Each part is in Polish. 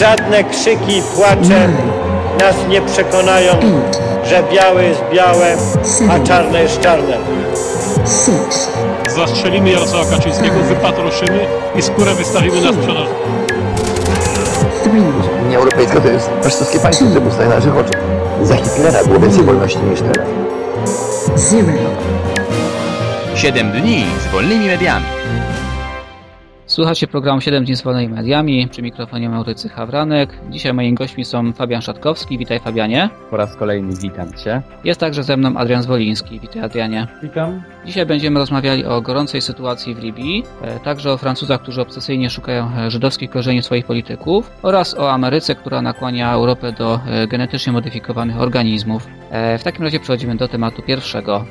Żadne krzyki i płacze nas nie przekonają, że białe jest białe, a czarne jest czarne. Zastrzelimy Jarosława Kaczyńskiego, wypatroszymy i skórę wystawimy na sprzedaż. Unia Europejska to jest faszystowskie państwo, które powstaje na naszych oczach. Za Hitlera było więcej wolności niż teraz. 7 dni z wolnymi mediami. Słuchacie programu 7 dni z wolnymi mediami. Przy mikrofonie Maurycy Hawranek. Dzisiaj moimi gośćmi są Fabian Szatkowski. Witaj Fabianie. Po raz kolejny witam Cię. Jest także ze mną Adrian Zwoliński. Witaj Adrianie. Witam. Dzisiaj będziemy rozmawiali o gorącej sytuacji w Libii, e, także o Francuzach, którzy obsesyjnie szukają e, żydowskich korzeni swoich polityków oraz o Ameryce, która nakłania Europę do e, genetycznie modyfikowanych organizmów. W takim razie przechodzimy do tematu pierwszego.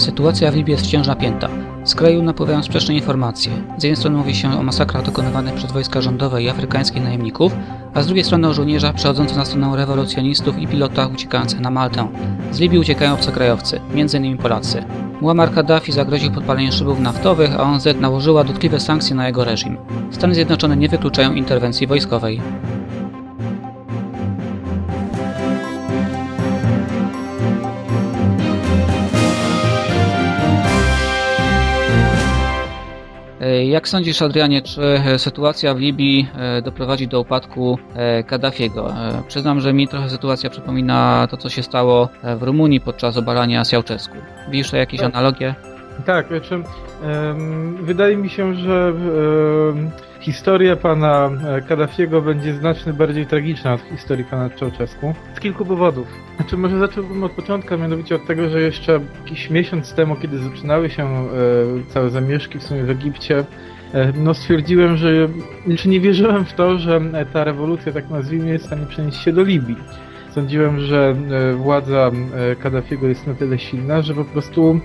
Sytuacja w Libii jest wciąż napięta. Z kraju napływają sprzeczne informacje. Z jednej strony mówi się o masakrach dokonywanych przez wojska rządowe i afrykańskich najemników, a z drugiej strony o żołnierzach przechodzących na stronę rewolucjonistów i pilotach uciekających na Maltę. Z Libii uciekają obcokrajowcy, m.in. Polacy. Muammar Kaddafi zagroził podpaleniem szybów naftowych, a ONZ nałożyła dotkliwe sankcje na jego reżim. Stany Zjednoczone nie wykluczają interwencji wojskowej. Jak sądzisz, Adrianie, czy e, sytuacja w Libii e, doprowadzi do upadku e, Kaddafiego? E, Przyznam, że mi trochę sytuacja przypomina to, co się stało e, w Rumunii podczas obalania Ceausescu. Widzisz jakieś Tak. analogie? Tak, znaczy, em, wydaje mi się, że em, historia pana e, Kaddafiego będzie znacznie bardziej tragiczna od historii pana Ceausescu. Z kilku powodów. Znaczy, może zacząłbym od początku, mianowicie od tego, że jeszcze jakiś miesiąc temu, kiedy zaczynały się e, całe zamieszki w sumie w Egipcie, e, no stwierdziłem, że znaczy nie wierzyłem w to, że e, ta rewolucja, tak nazwijmy, jest w stanie przenieść się do Libii. Sądziłem, że e, władza Kaddafiego jest na tyle silna, że po prostu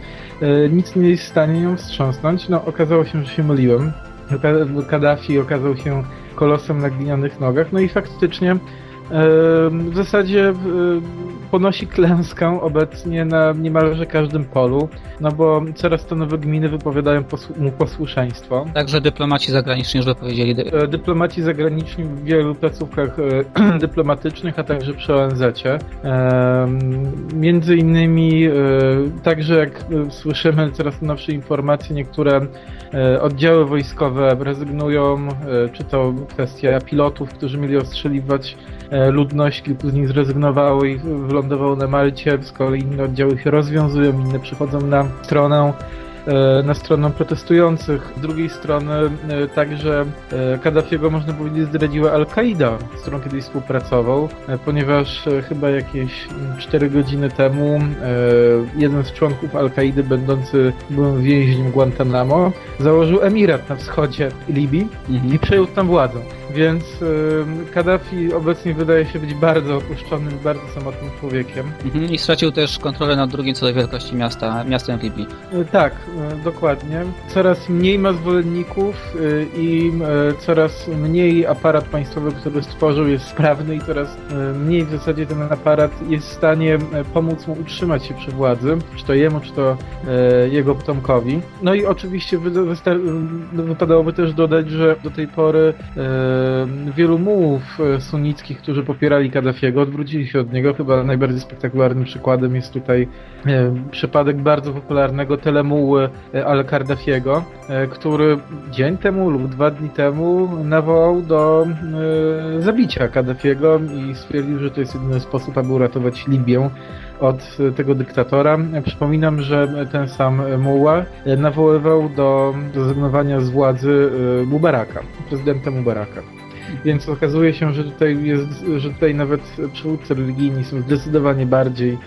nic nie jest w stanie ją wstrząsnąć. No, okazało się, że się myliłem. Ka- Kaddafi okazał się kolosem na glinianych nogach, no i faktycznie w zasadzie ponosi klęskę obecnie na niemalże każdym polu, no bo coraz to nowe gminy wypowiadają posłu- mu posłuszeństwo. Także dyplomaci zagraniczni już wypowiedzieli. E, Dyplomaci zagraniczni w wielu placówkach e, dyplomatycznych, a także przy. E, Między innymi, e, także jak słyszymy coraz nowsze informacje, niektóre oddziały wojskowe rezygnują, czy to kwestia pilotów, którzy mieli ostrzeliwać ludność, kilku z nich zrezygnowało i wylądowało na Malcie, z kolei inne oddziały się rozwiązują, inne przychodzą na stronę. e, na stronę protestujących. Z drugiej strony e, także e, Kaddafiego można powiedzieć zdradziła Al-Kaida, z którą kiedyś współpracował, e, ponieważ e, chyba jakieś mm, 4 godziny temu e, jeden z członków Al-Kaidy, będący byłym więźniem Guantanamo, założył emirat na wschodzie Libii i przejął tam władzę. Więc e, Kaddafi obecnie wydaje się być bardzo opuszczonym, bardzo samotnym człowiekiem. Mhm. I stracił też kontrolę nad drugim co do wielkości miasta, miastem Libii. E, Tak, e, dokładnie. Coraz mniej ma zwolenników e, i e, coraz mniej aparat państwowy, który stworzył jest sprawny i coraz e, mniej w zasadzie ten aparat jest w stanie e, pomóc mu utrzymać się przy władzy, czy to jemu, czy to e, jego potomkowi. No i oczywiście no, wypadałoby też dodać, że do tej pory e, wielu mułów e, sunnickich, którzy popierali Kaddafiego, odwrócili się od niego. Chyba najbardziej spektakularnym przykładem jest tutaj e, przypadek bardzo popularnego telemuły e, Al-Kardafiego, e, który dzień temu lub dwa dni temu nawołał do e, zabicia Kaddafiego i stwierdził, że to jest jedyny sposób, aby uratować Libię od e, tego dyktatora. E, Przypominam, że ten sam Muła e, nawoływał do zrezygnowania z władzy e, Mubaraka, prezydenta Mubaraka. Więc okazuje się, że tutaj jest, że tutaj nawet przywódcy religijni są zdecydowanie bardziej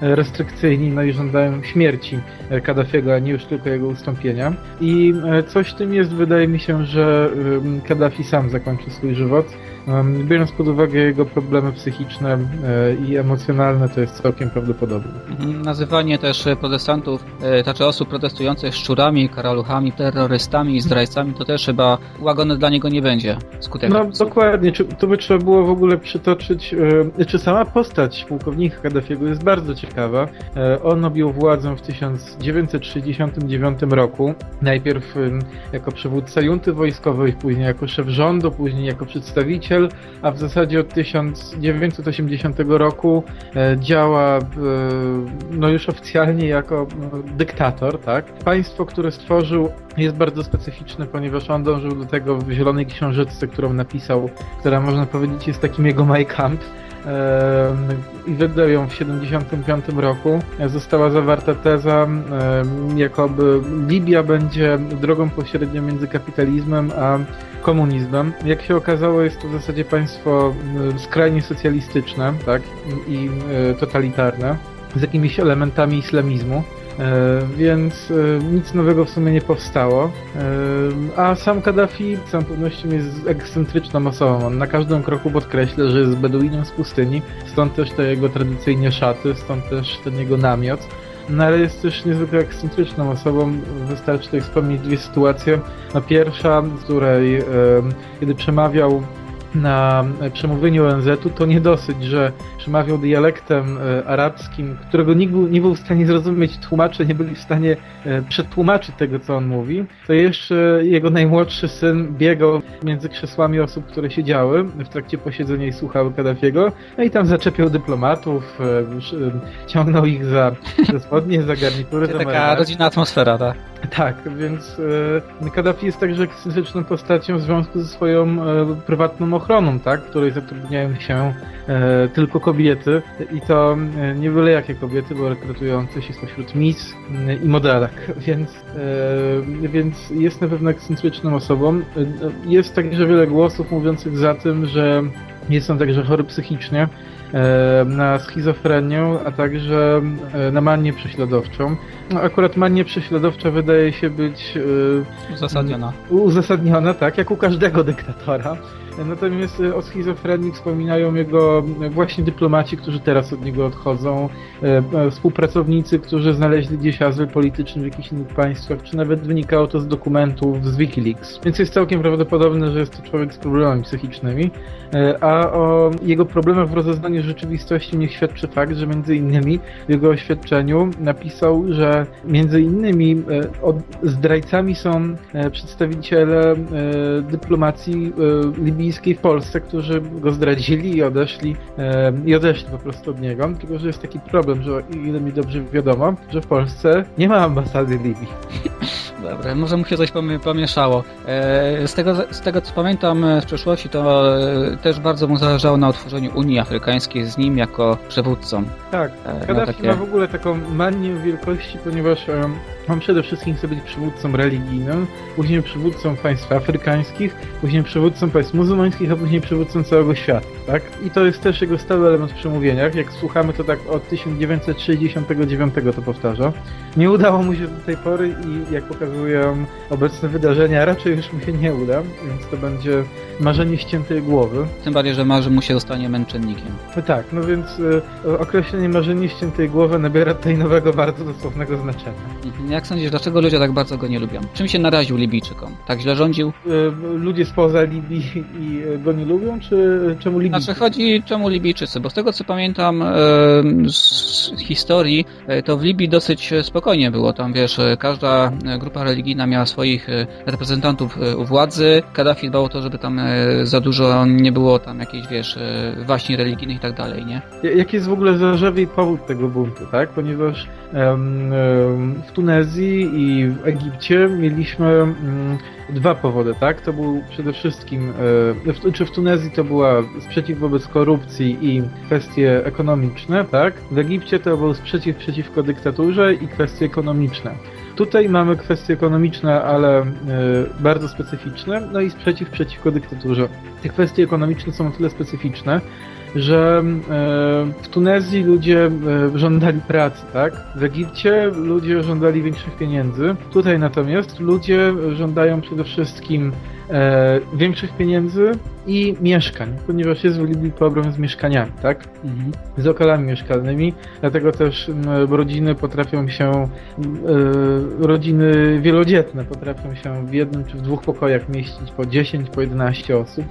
restrykcyjni, no i żądają śmierci e, Kaddafiego, a nie już tylko jego ustąpienia. I e, coś tym jest, wydaje mi się, że Kaddafi sam zakończy swój żywot. Biorąc pod uwagę jego problemy psychiczne e, i emocjonalne, to jest całkiem prawdopodobne. Mhm, Nazywanie też e, protestantów, e, znaczy osób protestujących szczurami, karaluchami, terrorystami i zdrajcami, to też chyba łagodne dla niego nie będzie skutek. No dokładnie, czy, tu by trzeba było w ogóle przytoczyć, czy sama postać pułkownika Kaddafiego jest bardzo ciekawa. On objął władzę w 1969 roku, najpierw jako przywódca junty wojskowej, później jako szef rządu, później jako przedstawiciel, a w zasadzie od 1980 roku e, działa e, no już oficjalnie jako no, dyktator, tak? Państwo, które stworzył jest bardzo specyficzne, ponieważ on dążył do tego w Zielonej Książeczce, którą napisał, która można powiedzieć jest takim jego Mein Kampf. I wydał ją w 1975 roku. Została zawarta teza, jakoby Libia będzie drogą pośrednią między kapitalizmem a komunizmem. Jak się okazało, jest to w zasadzie państwo skrajnie socjalistyczne tak? i totalitarne, z jakimiś elementami islamizmu. E, więc e, nic nowego w sumie nie powstało. E, a sam Kaddafi z całą pewnością jest ekscentryczną osobą. On na każdym kroku podkreśla, że jest beduinem z pustyni, stąd też te jego tradycyjnie szaty, stąd też ten jego namiot. No ale jest też niezwykle ekscentryczną osobą. Wystarczy tutaj wspomnieć dwie sytuacje. No pierwsza, w której kiedy przemawiał na przemówieniu ONZ-u, to nie dosyć, że przemawiał dialektem e, arabskim, którego nikt był, nie był w stanie zrozumieć, tłumacze nie byli w stanie e, przetłumaczyć tego, co on mówi, to jeszcze jego najmłodszy syn biegał między krzesłami osób, które siedziały w trakcie posiedzenia i słuchały Kaddafiego, no i tam zaczepiał dyplomatów, e, ciągnął ich za, za spodnie, za garnitury, za Taka rodzinna atmosfera, tak? Tak, więc Kaddafi jest także ekscentryczną postacią w związku ze swoją prywatną ochroną, tak, w której zatrudniają się e, tylko kobiety i to e, nie byle jakie kobiety, bo rekrutujące się spośród mis e, i modelek, więc, e, więc jest na pewno ekscentryczną osobą. E, Jest także wiele głosów mówiących za tym, że jest on także chory psychicznie, na schizofrenię, a także na manię prześladowczą. No, akurat mania prześladowcza wydaje się być Uzasadniona. uzasadniona, tak, jak u każdego dyktatora. Natomiast e, o schizofrenii wspominają jego e, właśnie dyplomaci, którzy teraz od niego odchodzą, e, współpracownicy, którzy znaleźli gdzieś azyl polityczny w jakichś innych państwach, czy nawet wynikało to z dokumentów z Wikileaks. Więc jest całkiem prawdopodobne, że jest to człowiek z problemami psychicznymi, a o jego problemach w rozeznaniu rzeczywistości niech świadczy fakt, że między innymi w jego oświadczeniu napisał, że między innymi zdrajcami są przedstawiciele dyplomacji e, libijskiej w Polsce, którzy go zdradzili i odeszli, e, i odeszli po prostu od niego. Tylko, że jest taki problem, że o ile mi dobrze wiadomo, że w Polsce nie ma ambasady Libii. Dobra, może mu się coś pomie- pomieszało. E, Z tego, z tego co pamiętam e, z przeszłości, to e, też bardzo mu zależało na utworzeniu Unii Afrykańskiej z nim jako przewódcą. Tak, Kaddafi no takie- ma w ogóle taką manię wielkości, ponieważ on przede wszystkim chce być przywódcą religijnym, później przywódcą państw afrykańskich, później przywódcą państw muzułmańskich, a później przywódcą całego świata, tak? I to jest też jego stały element w przemówieniach. Jak słuchamy, to tak od 1969 to powtarza. Nie udało mu się do tej pory i jak pokazują obecne wydarzenia, raczej już mu się nie uda, więc to będzie marzenie ściętej głowy. Tym bardziej, że marzy mu się zostanie męczennikiem. No tak, no więc y, określenie marzenie ściętej głowy nabiera tutaj nowego, bardzo dosłownego znaczenia. Mhm. Jak sądzisz, dlaczego ludzie tak bardzo go nie lubią? Czym się naraził Libijczykom? Tak źle rządził? Y, ludzie spoza Libii i y, go nie lubią, czy czemu Libii? Znaczy chodzi czemu Libijczycy, bo z tego co pamiętam e, z historii, e, to w Libii dosyć spokojnie było. Tam wiesz, e, każda e, grupa religijna miała swoich e, reprezentantów e, u władzy. Kaddafi dbał o to, żeby tam e, za dużo nie było tam jakichś, wiesz, e, waśni religijnych i tak dalej, nie? Jaki jest w ogóle zarzewie powód tego buntu, tak? Ponieważ w Tunezji i w Egipcie mieliśmy mm, dwa powody, tak? To był przede wszystkim, e, czy w Tunezji to była sprzeciw wobec korupcji i kwestie ekonomiczne, tak? W Egipcie to był sprzeciw przeciwko dyktaturze i kwestie ekonomiczne. Tutaj mamy kwestie ekonomiczne, ale e, bardzo specyficzne, no i sprzeciw przeciwko dyktaturze. Te kwestie ekonomiczne są o tyle specyficzne, że e, w Tunezji ludzie e, żądali pracy, tak? W Egipcie ludzie żądali większych pieniędzy. Tutaj natomiast ludzie żądają przede wszystkim e, większych pieniędzy i mieszkań, ponieważ jest w Libii problem z mieszkaniami, tak? Mhm. z lokalami mieszkalnymi, dlatego też rodziny potrafią się, e, rodziny wielodzietne potrafią się w jednym czy w dwóch pokojach mieścić po 10, po 11 osób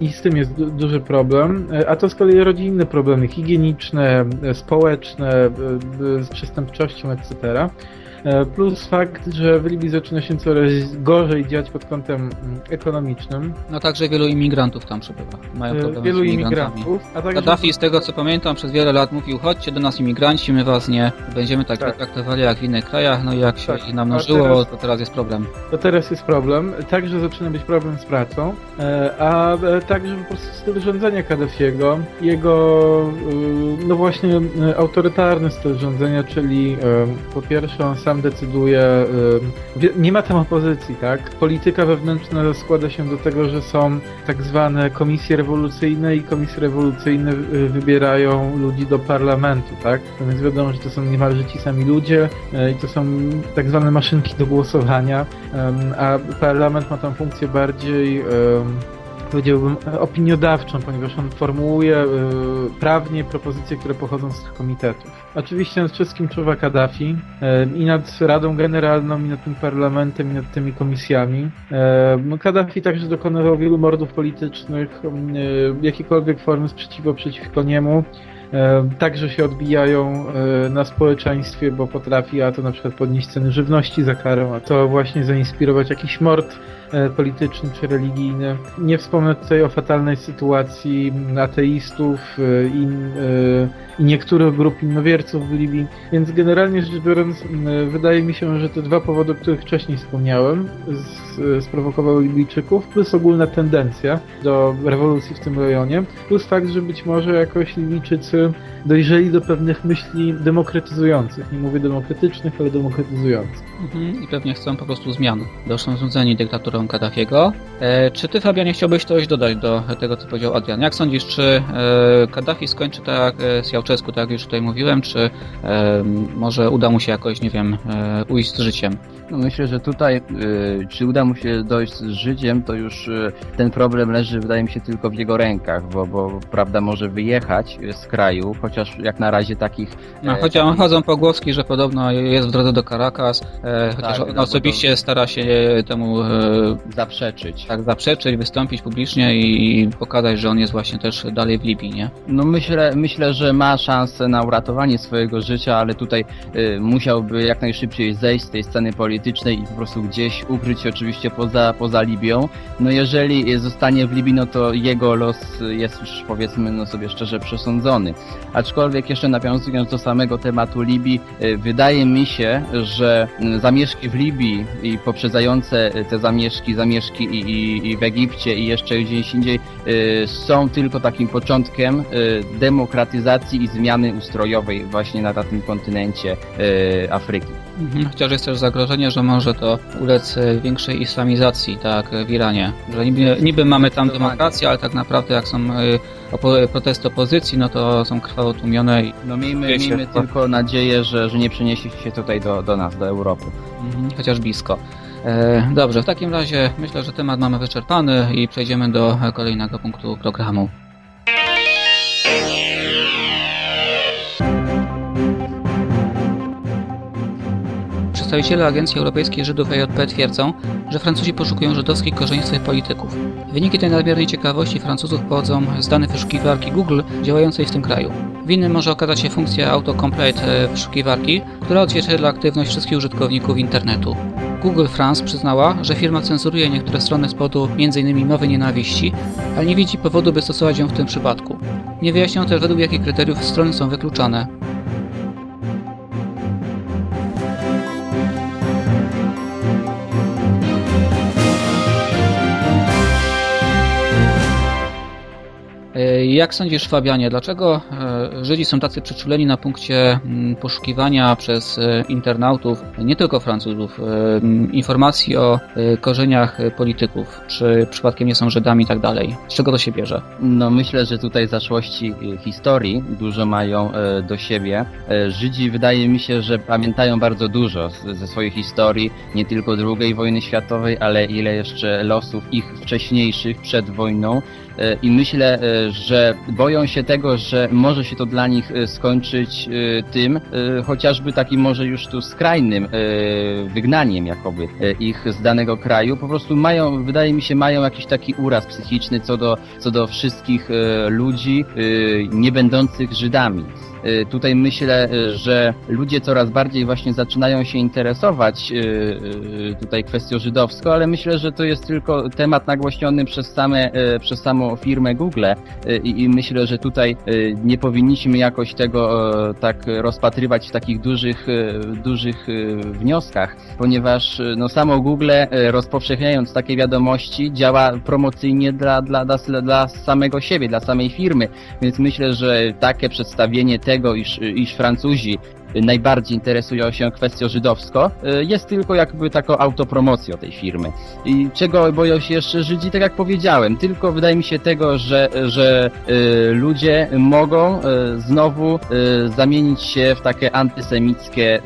i z tym jest du- duży problem, E, a to z kolei rodzi inne problemy higieniczne, e, społeczne, z przestępczością, etc. E, Plus fakt, że w Libii zaczyna się coraz gorzej dziać pod kątem mm, ekonomicznym. No także wielu imigrantów tam przybywa. Mają E, problemy Wielu z imigrantami. imigrantów, a także Gaddafi, z tego co pamiętam, przez wiele lat mówił, chodźcie do nas imigranci, my was nie będziemy tak, Tak. traktowali jak w innych krajach, no i jak się Tak. ich namnożyło, teraz- to teraz jest problem. To teraz jest problem. Także zaczyna być problem z pracą, e, a także po prostu styl rządzenia Kaddafiego, jego no właśnie autorytarny styl rządzenia, czyli po pierwsze on sam decyduje, nie ma tam opozycji, tak? Polityka wewnętrzna składa się do tego, że są tak zwane komisje rewolucyjne i komisje rewolucyjne e, wybierają ludzi do parlamentu, tak? Więc wiadomo, że to są niemalże ci sami ludzie e, i to są tak zwane maszynki do głosowania, a parlament ma tam funkcję bardziej powiedziałbym opiniodawczą, ponieważ on formułuje e, prawnie propozycje, które pochodzą z tych komitetów. Oczywiście nad wszystkim czuwa Kaddafi e, i nad Radą Generalną, i nad tym parlamentem, i nad tymi komisjami. E, Kaddafi także dokonywał wielu mordów politycznych, e, jakiekolwiek formy sprzeciwu przeciwko niemu e, także się odbijają e, na społeczeństwie, bo potrafi, a to na przykład podnieść ceny żywności za karę, a to właśnie zainspirować jakiś mord e, polityczny czy religijny. Nie wspomnę tutaj o fatalnej sytuacji ateistów e, i, e, i niektórych grup innowierców w Libii, więc generalnie rzecz biorąc wydaje mi się, że te dwa powody, o których wcześniej wspomniałem, sprowokowały Libijczyków, plus ogólna tendencja do rewolucji w tym rejonie, plus fakt, że być może jakoś Libijczycy dojrzeli do pewnych myśli demokratyzujących. Nie mówię demokratycznych, ale demokratyzujących. Mhm. I pewnie chcą po prostu zmian. Doszą znudzeni dyktaturą Kaddafiego. E, czy ty, Fabianie, chciałbyś coś dodać do tego, co powiedział Adrian? Jak sądzisz, czy e, Kaddafi skończy tak e, z Jałczesku, tak jak już tutaj mówiłem, czy e, może uda mu się jakoś, nie wiem, e, ujść z życiem? No myślę, że tutaj, y, czy uda mu się dojść z życiem, to już y, ten problem leży, wydaje mi się, tylko w jego rękach, bo, bo prawda może wyjechać z kraju, chociaż jak na razie takich... No, e, chociaż takich- chodzą pogłoski, że podobno jest w drodze do Caracas, e, chociaż Tak, on no, osobiście stara się temu e, zaprzeczyć. tak zaprzeczyć, wystąpić publicznie i pokazać, że on jest właśnie też dalej w Libii, nie? No myślę, myślę, że ma szansę na uratowanie swojego życia, ale tutaj musiałby jak najszybciej zejść z tej sceny politycznej i po prostu gdzieś ukryć się oczywiście poza, poza Libią. No jeżeli zostanie w Libii, no to jego los jest już powiedzmy no sobie szczerze przesądzony. Aczkolwiek jeszcze nawiązując do samego tematu Libii, y, wydaje mi się, że y, zamieszki w Libii i poprzedzające y, te zamieszki, zamieszki i, i, i w Egipcie i jeszcze gdzieś indziej są tylko takim początkiem demokratyzacji i zmiany ustrojowej właśnie na tym kontynencie Afryki. Mhm. Chociaż jest też zagrożenie, że może to ulec większej islamizacji, tak, w Iranie. Że niby, niby mamy tam demokrację, ale tak naprawdę jak są opo- protesty opozycji, no to są krwawo tłumione i No miejmy, Wiecie, miejmy to- tylko nadzieję, że, że nie przeniesie się tutaj do, do nas, do Europy. mhm, chociaż blisko. E, Dobrze, w takim razie myślę, że temat mamy wyczerpany i przejdziemy do kolejnego punktu programu. Przedstawiciele Agencji Europejskiej Żydów EJP twierdzą, że Francuzi poszukują żydowskich swoich polityków. Wyniki tej nadmiernej ciekawości Francuzów pochodzą z danych wyszukiwarki Google działającej w tym kraju. Winnym może okazać się funkcja autocomplete e, wyszukiwarki, która odzwierciedla aktywność wszystkich użytkowników internetu. Google France przyznała, że firma cenzuruje niektóre strony z powodu m.in. mowy nienawiści, ale nie widzi powodu, by stosować ją w tym przypadku. Nie wyjaśniono też według jakich kryteriów strony są wykluczane. Jak sądzisz, Fabianie, dlaczego e, Żydzi są tacy przyczuleni na punkcie mm, poszukiwania przez e, internautów, nie tylko Francuzów, e, informacji o korzeniach polityków, czy przypadkiem nie są Żydami i tak dalej? Z czego to się bierze? No myślę, że tutaj zaszłości historii dużo mają do siebie. Żydzi wydaje mi się, że pamiętają bardzo dużo ze swojej historii, nie tylko II wojny światowej, ale ile jeszcze losów ich wcześniejszych przed wojną. I myślę, e, że boją się tego, że może się to dla nich e, skończyć e, tym, e, chociażby takim może już tu skrajnym wygnaniem jakoby ich z danego kraju. Po prostu mają, wydaje mi się, mają jakiś taki uraz psychiczny co do, co do wszystkich ludzi nie będących Żydami. E, Tutaj myślę, e, że ludzie coraz bardziej właśnie zaczynają się interesować e, tutaj kwestią żydowską, ale myślę, że to jest tylko temat nagłośniony przez same, przez samą firmę Google i, i myślę, że tutaj nie powinniśmy jakoś tego tak rozpatrywać w takich dużych, dużych wnioskach, ponieważ no samo Google rozpowszechniając takie wiadomości działa promocyjnie dla, dla, dla, dla samego siebie, dla samej firmy, więc myślę, że takie przedstawienie tego, iż, iż Francuzi najbardziej interesują się kwestią żydowską, y, jest tylko jakby taką autopromocją tej firmy. I czego boją się jeszcze Żydzi, tak jak powiedziałem, tylko wydaje mi się tego, że, że y, ludzie mogą y, znowu zamienić się w takie antysemickie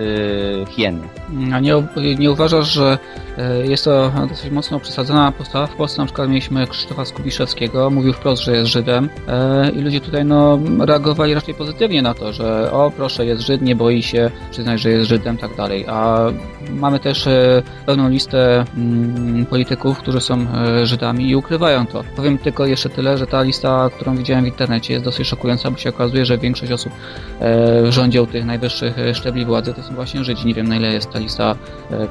hieny. A nie, nie uważasz, że e, jest to dosyć mocno przesadzona postawa? W Polsce na przykład mieliśmy Krzysztofa Skubiszewskiego, mówił wprost, że jest Żydem e, i ludzie tutaj no, reagowali raczej pozytywnie na to, że o proszę, jest Żyd, nie boi się przyznać, że jest Żydem, tak dalej. A mamy też e, pełną listę mm, polityków, którzy są e, Żydami i ukrywają to. Powiem tylko jeszcze tyle, że ta lista, którą widziałem w internecie jest dosyć szokująca, bo się okazuje, że większość osób e, w rządzie u tych najwyższych szczebli władzy to są właśnie Żydzi. Nie wiem na ile jest ta lista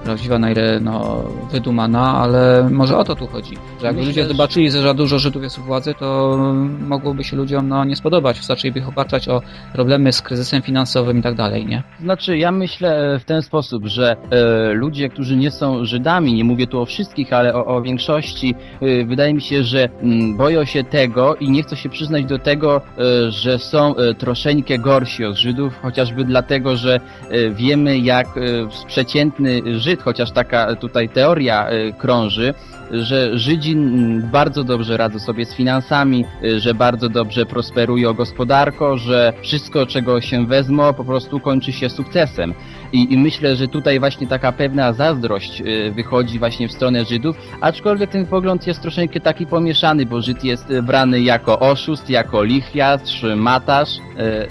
prawdziwa, na ile no, wydumana, ale może o to tu chodzi. Że Myślę, ludzie zobaczyli, że za dużo Żydów jest u władzy, to mogłoby się ludziom no, nie spodobać. Zaczęliby ich obarczać o problemy z kryzysem finansowym i tak dalej, nie? Znaczy, ja myślę e, w ten sposób, że e, ludzie, którzy nie są Żydami, nie mówię tu o wszystkich, ale o, o większości, e, wydaje mi się, że mm, boją się tego i nie chcą się przyznać do tego, e, że są e, troszeczkę gorsi od Żydów, chociażby dlatego, że e, wiemy, jak przeciętny Żyd, chociaż taka tutaj teoria krąży, że Żydzi bardzo dobrze radzą sobie z finansami, y, że bardzo dobrze prosperują gospodarko, że wszystko, czego się wezmą, po prostu kończy się sukcesem. I, I myślę, że tutaj właśnie taka pewna zazdrość y, wychodzi właśnie w stronę Żydów, aczkolwiek ten pogląd jest troszeczkę taki pomieszany, bo Żyd jest y, brany jako oszust, jako lichwiarz, matarz.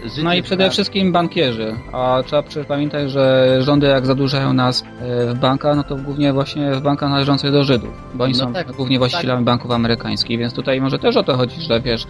y, Żyd No i przede brany- wszystkim bankierzy. A trzeba przecież pamiętać, że rządy jak zadłużają nas w bankach, no to głównie właśnie w bankach należących do Żydów, bo oni No są tak, głównie właścicielami banków amerykańskich, więc tutaj może też o to chodzi, że wiesz,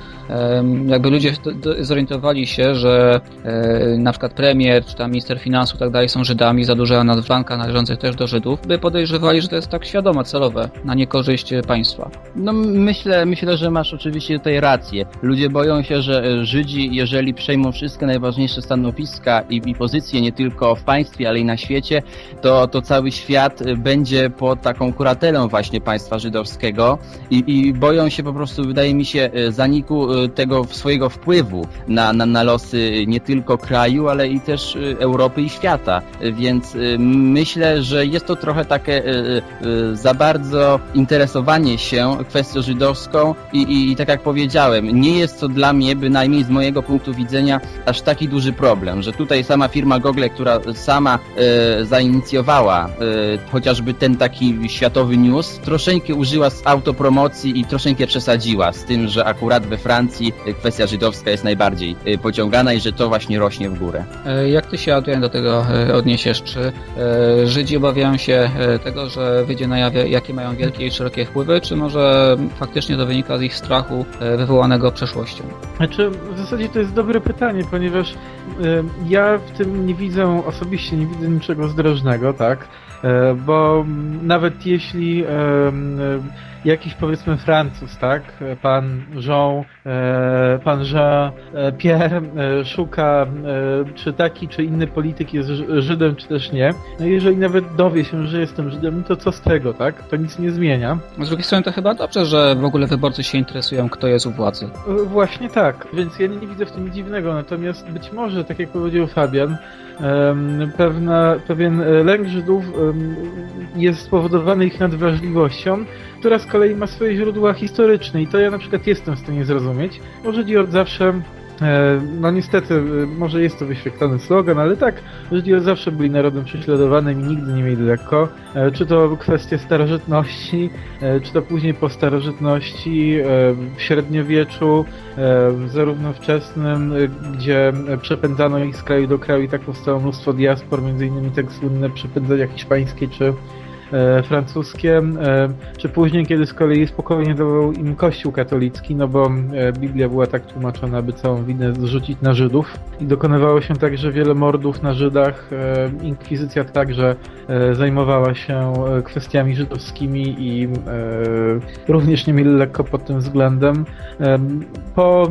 jakby ludzie zorientowali się, że e, na przykład premier, czy tam minister finansów i tak dalej są Żydami, zadłużają nas w bankach należących też do Żydów, by podejrzewali, że to jest tak świadome, celowe, na niekorzyść e, państwa. No myślę, myślę, że masz oczywiście tutaj rację. Ludzie boją się, że e, Żydzi, jeżeli przejmą wszystkie najważniejsze stanowiska i, i pozycje nie tylko w państwie, ale i na świecie, to, to cały świat e, będzie pod taką kuratelą właśnie państwa żydowskiego i, i boją się po prostu, wydaje mi się, zaniku tego swojego wpływu na, na, na losy nie tylko kraju, ale i też Europy i świata. Więc e, myślę, że jest to trochę takie e, e, za bardzo interesowanie się kwestią żydowską i, i, i tak jak powiedziałem, nie jest to dla mnie, bynajmniej z mojego punktu widzenia, aż taki duży problem, że tutaj sama firma Google, która sama zainicjowała chociażby ten taki światowy news, troszeczkę użyła z autopromocji i troszeczkę przesadziła z tym, że akurat we Francji kwestia żydowska jest najbardziej pociągana i że to właśnie rośnie w górę. E, Jak ty się, Adrian, do tego e, odniesiesz? Czy e, Żydzi obawiają się e, tego, że wyjdzie na jawie, jakie mają wielkie i szerokie wpływy, czy może faktycznie to wynika z ich strachu e, wywołanego przeszłością? Znaczy, w zasadzie to jest dobre pytanie, ponieważ ja w tym nie widzę, osobiście nie widzę niczego zdrożnego, tak? Bo nawet jeśli, jakiś powiedzmy Francuz, tak? Pan Jean, e, pan Jean e, Pierre e, szuka, e, czy taki, czy inny polityk jest Żydem, czy też nie. No i jeżeli nawet dowie się, że jestem Żydem, no to co z tego, tak? To nic nie zmienia. Z drugiej strony to chyba dobrze, że w ogóle wyborcy się interesują, kto jest u władzy. E, Właśnie tak, więc ja nie widzę w tym dziwnego, natomiast być może, tak jak powiedział Fabian, pewna, pewien e, lęk Żydów jest spowodowany ich nadwrażliwością, która z kolei ma swoje źródła historyczne i to ja na przykład jestem w stanie zrozumieć, bo Żydzi od zawsze No niestety, e, może jest to wyświetlony slogan, ale tak, Żydzi zawsze byli narodem prześladowanym i nigdy nie mieli lekko. E, Czy to kwestie starożytności, e, czy to później po starożytności, e, w średniowieczu, e, zarówno wczesnym, e, gdzie e, przepędzano ich z kraju do kraju i tak powstało mnóstwo diaspor, między innymi tak słynne przepędzenia hiszpańskie czy e, francuskie, e, czy później, kiedy z kolei spokojnie dawał im Kościół katolicki, no bo e, Biblia była tak tłumaczona, aby całą winę zrzucić na Żydów i dokonywało się także wiele mordów na Żydach. E, Inkwizycja także e, zajmowała się e, kwestiami żydowskimi i również nie mieli lekko pod tym względem. Em, Po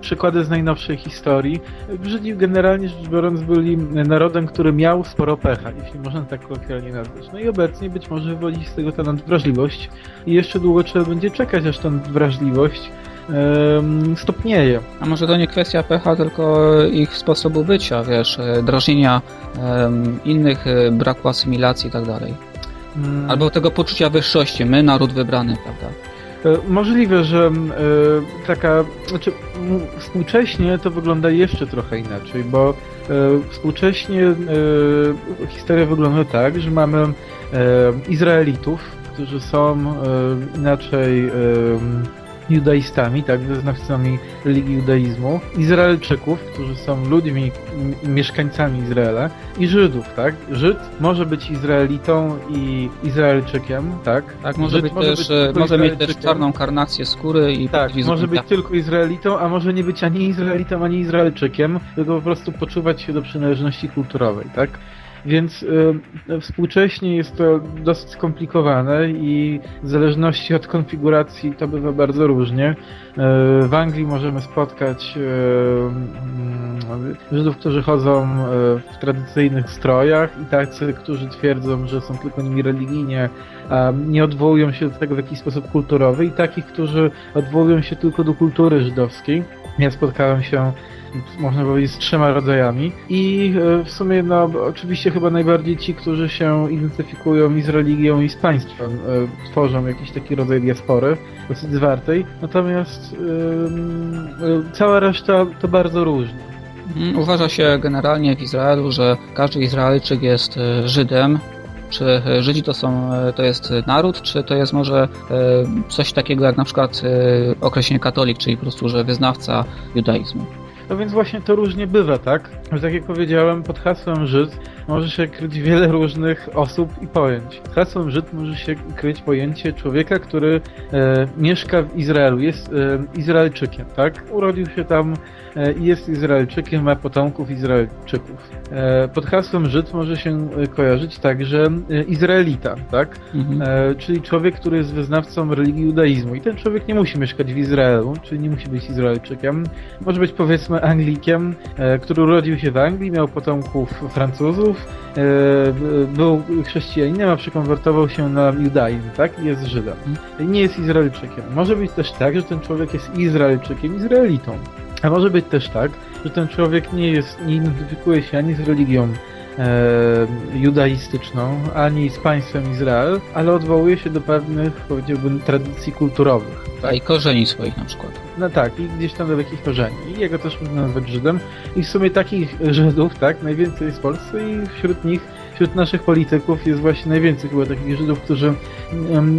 przykłady z najnowszej historii, Żydzi generalnie rzecz biorąc byli narodem, który miał sporo pecha, jeśli można tak kolokwialnie nazwać. No i obecnie być może wywodzi z tego ta nadwrażliwość i jeszcze długo trzeba będzie czekać, aż ta nadwrażliwość stopnieje. A może to nie kwestia pecha, tylko ich sposobu bycia, wiesz, e, drażnienia innych, e, braku asymilacji i tak dalej. Mm, Albo tego poczucia wyższości, my, naród wybrany, prawda? E, Możliwe, że e, taka, znaczy współcześnie to wygląda jeszcze trochę inaczej, bo e, współcześnie e, historia wygląda tak, że mamy e, Izraelitów, którzy są inaczej judaistami, tak, wyznawcami religii judaizmu, Izraelczyków, którzy są ludźmi, mieszkańcami Izraela i Żydów, tak. Żyd może być Izraelitą i Izraelczykiem, tak. Tak, może Żyd być też, e, tylko może mieć też czarną karnację skóry i Tak, może być tylko Izraelitą, a może nie być ani Izraelitą, ani Izraelczykiem, tylko po prostu poczuwać się do przynależności kulturowej, tak? Więc y, współcześnie jest to dosyć skomplikowane i w zależności od konfiguracji to bywa bardzo różnie. Y, w Anglii możemy spotkać y, mm, Żydów, którzy chodzą y, w tradycyjnych strojach i tacy, którzy twierdzą, że są tylko nimi religijnie, a nie odwołują się do tego w jakiś sposób kulturowy i takich, którzy odwołują się tylko do kultury żydowskiej. Ja spotkałem się, można powiedzieć, z trzema rodzajami i e, w sumie, no, oczywiście chyba najbardziej ci, którzy się identyfikują i z religią i z państwem, e, tworzą jakiś taki rodzaj diaspory, dosyć zwartej, natomiast e, cała reszta to bardzo różnie. Mhm, Uważa się generalnie w Izraelu, że każdy Izraelczyk jest Żydem. Czy Żydzi to są, to jest naród, czy to jest może coś takiego jak na przykład określenie katolik, czyli po prostu, że wyznawca judaizmu. No więc właśnie to różnie bywa, tak? Że tak jak powiedziałem, pod hasłem Żyd może się kryć wiele różnych osób i pojęć. Pod hasłem Żyd może się kryć pojęcie człowieka, który e, mieszka w Izraelu, jest e, Izraelczykiem, tak? Urodził się tam jest Izraelczykiem, ma potomków Izraelczyków. E, pod hasłem Żyd może się e, kojarzyć także e, Izraelita, tak? Mhm. E, czyli człowiek, który jest wyznawcą religii judaizmu. I ten człowiek nie musi mieszkać w Izraelu, czyli nie musi być Izraelczykiem. Może być powiedzmy Anglikiem, e, który urodził się w Anglii, miał potomków Francuzów, e, był chrześcijaninem, a przekonwertował się na judaizm, tak? I jest Żydem. I nie jest Izraelczykiem. Może być też tak, że ten człowiek jest Izraelczykiem, Izraelitą. A może być też tak, że ten człowiek nie jest, nie identyfikuje się ani z religią e, judaistyczną, ani z państwem Izrael, ale odwołuje się do pewnych, powiedziałbym, tradycji kulturowych. A i korzeni swoich na przykład. No tak, i gdzieś tam do jakich korzeni. I jego też można nazwać Żydem. I w sumie takich Żydów, tak, najwięcej jest w Polsce i wśród nich, wśród naszych polityków jest właśnie najwięcej chyba takich Żydów, którzy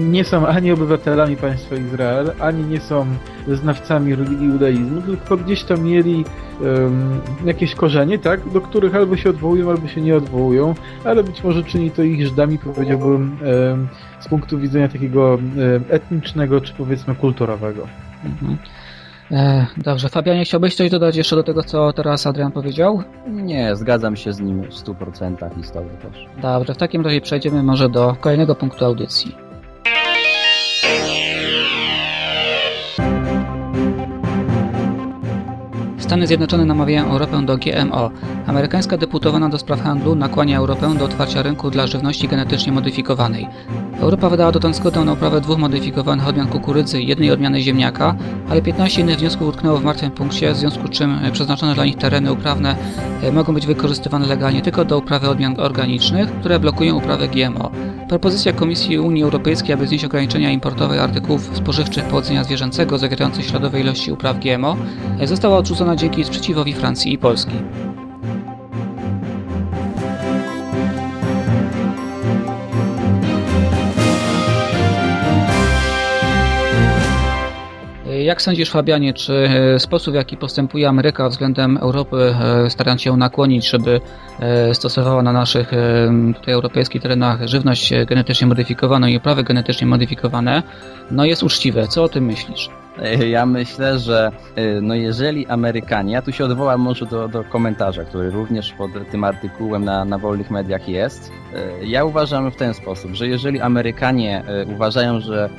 nie są ani obywatelami państwa Izrael, ani nie są znawcami religii judaizmu, tylko gdzieś tam mieli em, jakieś korzenie, tak, do których albo się odwołują, albo się nie odwołują, ale być może czyni to ich Żydami, powiedziałbym, em, z punktu widzenia takiego em, etnicznego, czy powiedzmy kulturowego. Mhm. E, dobrze, Fabianie, chciałbyś coś dodać jeszcze do tego, co teraz Adrian powiedział? Nie, zgadzam się z nim w 100% i z też. Dobrze, w takim razie przejdziemy może do kolejnego punktu audycji. Stany Zjednoczone namawiają Europę do GMO. Amerykańska deputowana do spraw handlu nakłania Europę do otwarcia rynku dla żywności genetycznie modyfikowanej. Europa wydała dotąd zgodę na uprawę dwóch modyfikowanych odmian kukurydzy i jednej odmiany ziemniaka, ale 15 innych wniosków utknęło w martwym punkcie, w związku z czym e, przeznaczone dla nich tereny uprawne e, mogą być wykorzystywane legalnie tylko do uprawy odmian organicznych, które blokują uprawę GMO. Propozycja Komisji Unii Europejskiej, aby znieść ograniczenia importowe artykułów spożywczych pochodzenia zwierzęcego zawierających śladowe ilości upraw GMO e, została odrzucona dzięki sprzeciwowi Francji i Polski. Jak sądzisz, Fabianie, czy e, sposób, w jaki postępuje Ameryka względem Europy, e, starając się nakłonić, żeby e, stosowała na naszych tutaj europejskich terenach żywność genetycznie modyfikowaną i uprawy genetycznie modyfikowane, no jest uczciwe. Co o tym myślisz? Ja myślę, że no jeżeli Amerykanie, ja tu się odwołam może do, do komentarza, który również pod tym artykułem na, na wolnych mediach jest. Ja uważam w ten sposób, że jeżeli Amerykanie uważają, że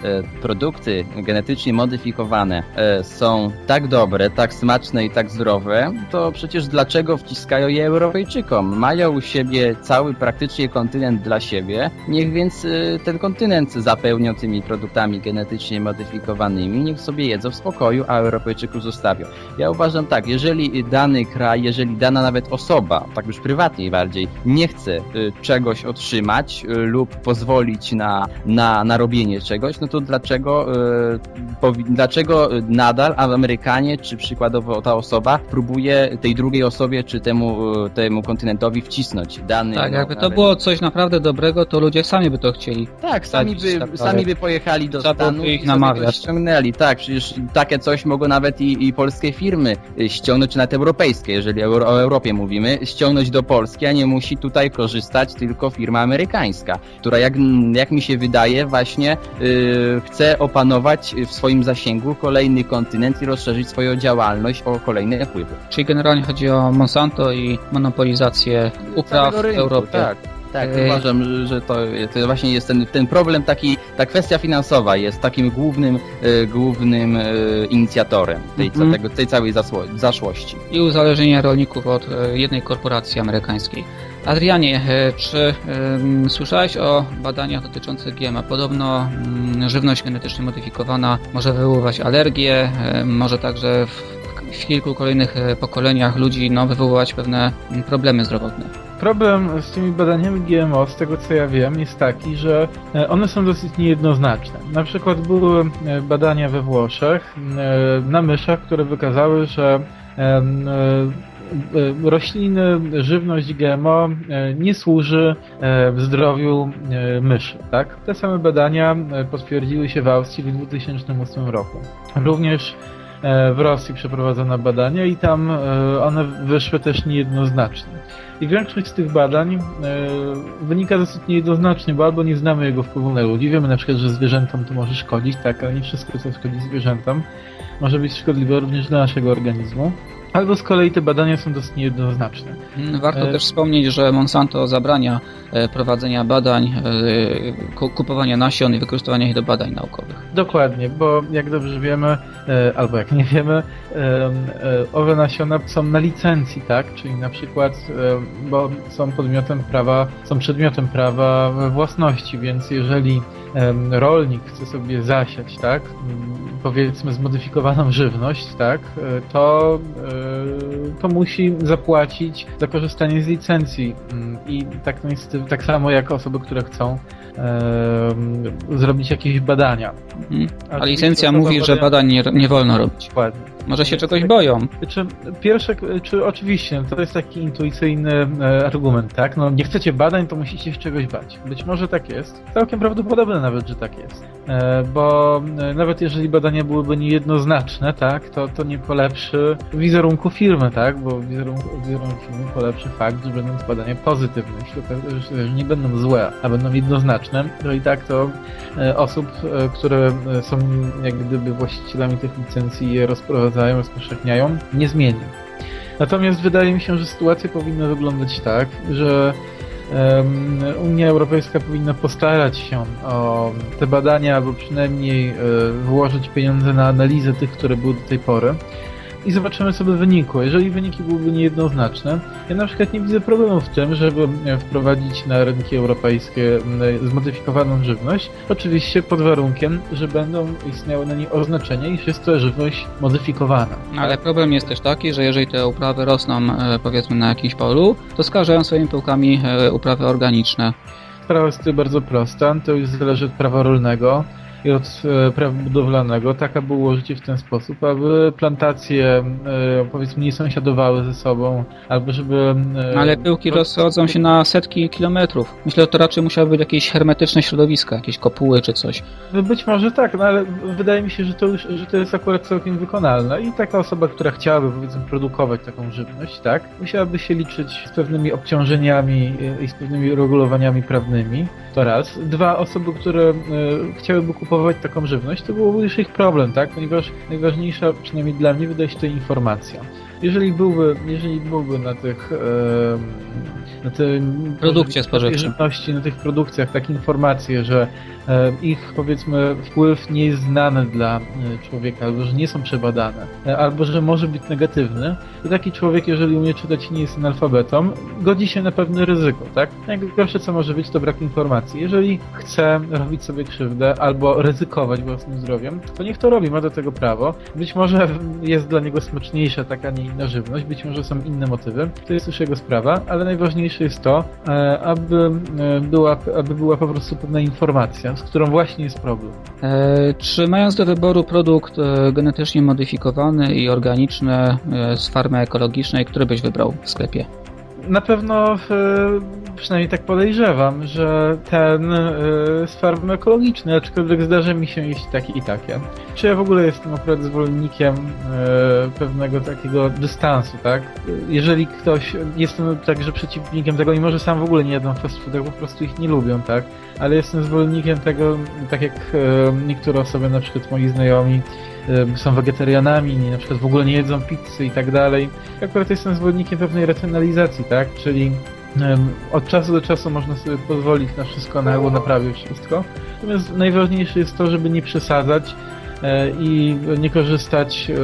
produkty genetycznie modyfikowane są tak dobre, tak smaczne i tak zdrowe, to przecież dlaczego wciskają je Europejczykom? Mają u siebie cały praktycznie kontynent dla siebie, niech więc ten kontynent zapełnią tymi produktami genetycznie modyfikowanymi, niech sobie jedzą w spokoju, a Europejczyków zostawią. Ja uważam tak, jeżeli dany kraj, jeżeli dana nawet osoba, tak już prywatnie bardziej, nie chce y, czegoś otrzymać y, lub pozwolić na, na, na robienie czegoś, no to dlaczego, y, dlaczego nadal Amerykanie, czy przykładowo ta osoba, próbuje tej drugiej osobie, czy temu, temu kontynentowi wcisnąć dany... Tak, no, jakby to nawet- było coś naprawdę dobrego, to ludzie sami by to chcieli. tak, sami Wsadzić by, tak sami by pojechali do Trzeba Stanów ich namawiać. ściągnęli. Tak, przecież takie coś mogą nawet i, i polskie firmy y, ściągnąć, czy nawet europejskie, jeżeli euro, o Europie mówimy, ściągnąć do Polski, a nie musi tutaj korzystać tylko firma amerykańska, która jak, jak mi się wydaje właśnie y, chce opanować w swoim zasięgu kolejny kontynent i rozszerzyć swoją działalność o kolejne wpływy. Czyli generalnie chodzi o Monsanto i monopolizację upraw w Europie. Tak. Tak, Ej. uważam, że to, to właśnie jest ten, ten problem taki, ta kwestia finansowa jest takim głównym, e, głównym e, inicjatorem tej, Mhm. tego, tej całej zasło- zaszłości. I uzależnienie rolników od e, jednej korporacji amerykańskiej. Adrianie, e, czy em, słyszałeś o badaniach dotyczących GMO? Podobno mm, żywność genetycznie modyfikowana może wywoływać alergie, e, może także w, w kilku kolejnych e, pokoleniach ludzi no, wywoływać pewne mm, problemy zdrowotne. Problem z tymi badaniami GMO, z tego co ja wiem, jest taki, że e, one są dosyć niejednoznaczne. Na przykład były e, badania we Włoszech na myszach, które wykazały, że rośliny, żywność GMO nie służy w zdrowiu myszy. Tak? Te same badania potwierdziły się w Austrii w 2008 roku. Również w Rosji przeprowadzono badania i tam e, one wyszły też niejednoznacznie. I większość z tych badań e, wynika dosyć niejednoznacznie, bo albo nie znamy jego wpływu na ludzi, wiemy na przykład, że zwierzętom to może szkodzić, tak, ale nie wszystko, co szkodzi zwierzętom, może być szkodliwe również dla naszego organizmu. Albo z kolei te badania są dosyć niejednoznaczne. Mm, Warto E, też wspomnieć, że Monsanto zabrania e, prowadzenia badań, e, ku- kupowania nasion i wykorzystywania ich do badań naukowych. Dokładnie, bo jak dobrze wiemy, albo jak nie wiemy, owe nasiona są na licencji, tak? Czyli na przykład, bo są podmiotem prawa, są przedmiotem prawa własności, więc jeżeli rolnik chce sobie zasiać, tak? m, Powiedzmy zmodyfikowaną żywność, tak? To, to musi zapłacić za korzystanie z licencji. Mm, I tak, tak samo jak osoby, które chcą zrobić jakieś badania. Mhm. A licencja mówi, że badań nie, nie wolno robić. Dokładnie. Może się czegoś tak- boją. Czy pierwsze, czy oczywiście, to jest taki intuicyjny e, argument, tak? No nie chcecie badań, to musicie się czegoś bać. Być może tak jest. Całkiem prawdopodobne nawet, że tak jest. E, bo e, nawet jeżeli badania byłyby niejednoznaczne, tak, to, to nie polepszy wizerunku firmy, tak? Bo wizerunek, wizerunek firmy polepszy fakt, że będą badania pozytywne. Że nie będą złe, a będą jednoznaczne, to i tak to e, osób, e, które e, są jak gdyby właścicielami tych licencji i je rozprowadzają, rozpowszechniają, nie zmieni. Natomiast wydaje mi się, że sytuacja powinna wyglądać tak, że Unia Europejska powinna postarać się o te badania, albo przynajmniej włożyć pieniądze na analizę tych, które były do tej pory, i zobaczymy sobie wyniku. Jeżeli wyniki byłyby niejednoznaczne, ja na przykład nie widzę problemu w tym, żeby wprowadzić na rynki europejskie m, zmodyfikowaną żywność, oczywiście pod warunkiem, że będą istniały na niej oznaczenia, iż jest to żywność modyfikowana. Ale problem jest też taki, że jeżeli te uprawy rosną e, powiedzmy na jakimś polu, to skażają swoimi pyłkami e, uprawy organiczne. Sprawa jest tutaj bardzo prosta, to już zależy od prawa rolnego i od e, prawa budowlanego, tak aby ułożyć je w ten sposób, aby plantacje e, powiedzmy nie sąsiadowały ze sobą, albo żeby... e, Ale pyłki no, rozchodzą się na setki kilometrów. Myślę, że to raczej musiały być jakieś hermetyczne środowiska, jakieś kopuły czy coś. No Być może tak, no ale wydaje mi się, że to już że to jest akurat całkiem wykonalne i taka osoba, która chciałaby powiedzmy produkować taką żywność, tak, musiałaby się liczyć z pewnymi obciążeniami i z pewnymi regulowaniami prawnymi, to raz. Dwa, osoby, które chciałyby kupować taką żywność, to byłoby już ich problem, tak, ponieważ najważniejsza, przynajmniej dla mnie, wydaje się to informacja. Jeżeli byłby, jeżeli byłby na tych na tym Produkcie żywności, na tych produkcjach takie informacje, że ich powiedzmy wpływ nie jest znany dla e, człowieka, albo że nie są przebadane, e, albo że może być negatywny, to taki człowiek, jeżeli umie czytać i nie jest analfabetą, godzi się na pewne ryzyko, tak? Najgorsze co może być to brak informacji. Jeżeli chce robić sobie krzywdę albo ryzykować własnym zdrowiem, to niech to robi, ma do tego prawo. Być może jest dla niego smaczniejsza taka, nie inna żywność, być może są inne motywy, to jest już jego sprawa, ale najważniejsze jest to, e, aby e, była, aby była po prostu pewna informacja, z którą właśnie jest problem. E, czy mając do wyboru produkt e, genetycznie modyfikowany i organiczny e, z farmy ekologicznej, który byś wybrał w sklepie? Na pewno, e, przynajmniej tak podejrzewam, że ten z farmy ekologicznej, aczkolwiek zdarza mi się jeść takie i takie. Czy ja w ogóle jestem akurat zwolennikiem e, pewnego takiego dystansu, tak? Jeżeli ktoś, jestem także przeciwnikiem tego, mimo że sam w ogóle nie jadam fast foodów, po prostu ich nie lubią, tak? Ale jestem zwolennikiem tego, tak jak e, niektóre osoby, na przykład moi znajomi, są wegetarianami, nie, na przykład w ogóle nie jedzą pizzy i tak dalej. Akurat jestem zwolennikiem pewnej racjonalizacji, tak? Czyli od czasu do czasu można sobie pozwolić na wszystko, na albo wszystko. Natomiast najważniejsze jest to, żeby nie przesadzać i nie korzystać e,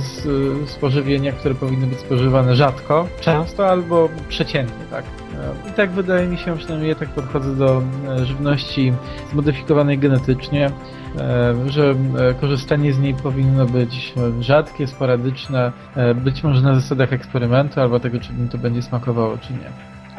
z, z pożywienia, które powinny być spożywane rzadko, często albo przeciętnie, tak? E, I tak wydaje mi się, przynajmniej ja tak podchodzę do e, żywności zmodyfikowanej genetycznie, e, że e, korzystanie z niej powinno być e, rzadkie, sporadyczne, e, być może na zasadach eksperymentu albo tego, czy mi to będzie smakowało, czy nie.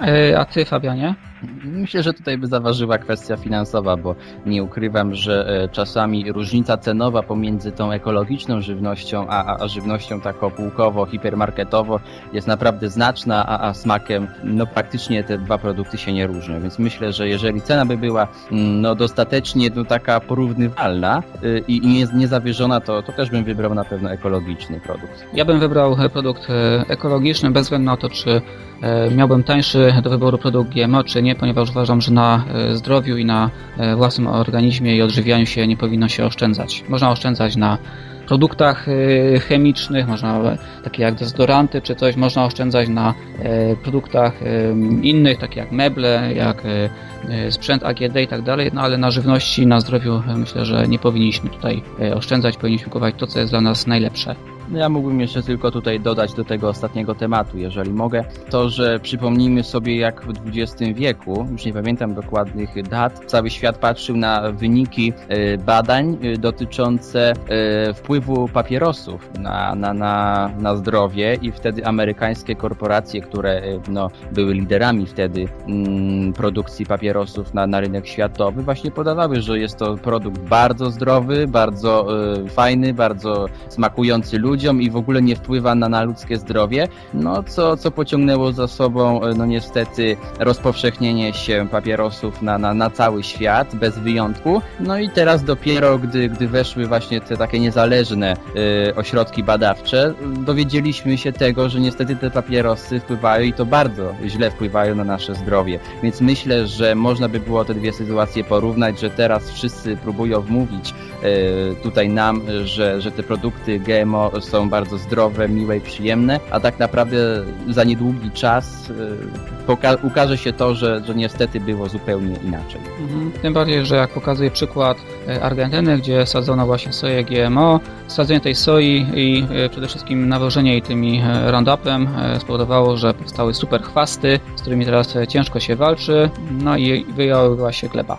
E, A ty, Fabianie? Myślę, że tutaj by zaważyła kwestia finansowa, bo nie ukrywam, że e, czasami różnica cenowa pomiędzy tą ekologiczną żywnością, a, a, żywnością taką półkowo, hipermarketowo jest naprawdę znaczna, a, a smakiem no praktycznie te dwa produkty się nie różnią. Więc myślę, że jeżeli cena by była mm, no dostatecznie no, taka porównywalna y, i, i nie, niezawyżona, to, to też bym wybrał na pewno ekologiczny produkt. Ja bym wybrał e, produkt e, ekologiczny, bez względu na to, czy e, miałbym tańszy do wyboru produkt GMO, czy nie, ponieważ uważam, że na e, zdrowiu i na e, własnym organizmie i odżywianiu się nie powinno się oszczędzać. Można oszczędzać na produktach e, chemicznych, można takie jak dezodoranty czy coś, można oszczędzać na produktach innych, takie jak meble, jak sprzęt AGD i tak dalej, no ale na żywności, na zdrowiu myślę, że nie powinniśmy tutaj oszczędzać, powinniśmy kupować to, co jest dla nas najlepsze. No ja mógłbym jeszcze tylko tutaj dodać do tego ostatniego tematu, jeżeli mogę, to, że przypomnijmy sobie jak w XX wieku, już nie pamiętam dokładnych dat, cały świat patrzył na wyniki e, badań e, dotyczące e, wpływu papierosów na, na, na, na zdrowie i wtedy amerykańskie korporacje, które no, były liderami wtedy mm, produkcji papierosów na, na rynek światowy, właśnie podawały, że jest to produkt bardzo zdrowy, bardzo fajny, bardzo smakujący ludziom i w ogóle nie wpływa na, na ludzkie zdrowie, no co, co pociągnęło za sobą, e, no niestety, rozpowszechnienie się papierosów na, na, na cały świat, bez wyjątku. No i teraz dopiero, gdy, gdy weszły właśnie te takie niezależne e, ośrodki badawcze, dowiedzieliśmy się tego, że niestety te papierosy wpływają i to bardzo źle wpływają na nasze zdrowie. Więc myślę, że można by było te dwie sytuacje porównać, że teraz wszyscy próbują wmówić e, tutaj nam, że, że te produkty GMO są bardzo zdrowe, miłe i przyjemne, a tak naprawdę za niedługi czas y, ukaże się to, że, że niestety było zupełnie inaczej. Mhm. Tym bardziej, że jak pokazuje przykład e, Argentyny, gdzie sadzono właśnie soję GMO, sadzenie tej soi i e, przede wszystkim nawożenie jej tymi Roundupem spowodowało, że powstały super chwasty, z którymi teraz ciężko się walczy, no i wyjęła się gleba.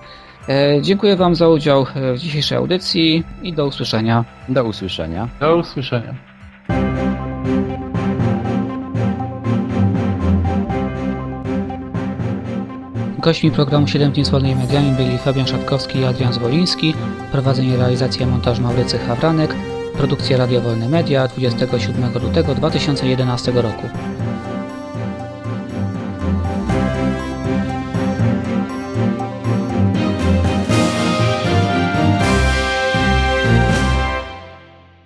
E, Dziękuję Wam za udział e, w dzisiejszej audycji i do usłyszenia. Do usłyszenia. Do usłyszenia. Gośćmi programu 7 dni z wolnymi mediami byli Fabian Szatkowski i Adrian Zwoliński, prowadzenie realizacja montaż Maurycy Hawranek, produkcja Radio Wolne Media 27 lutego 2011 roku.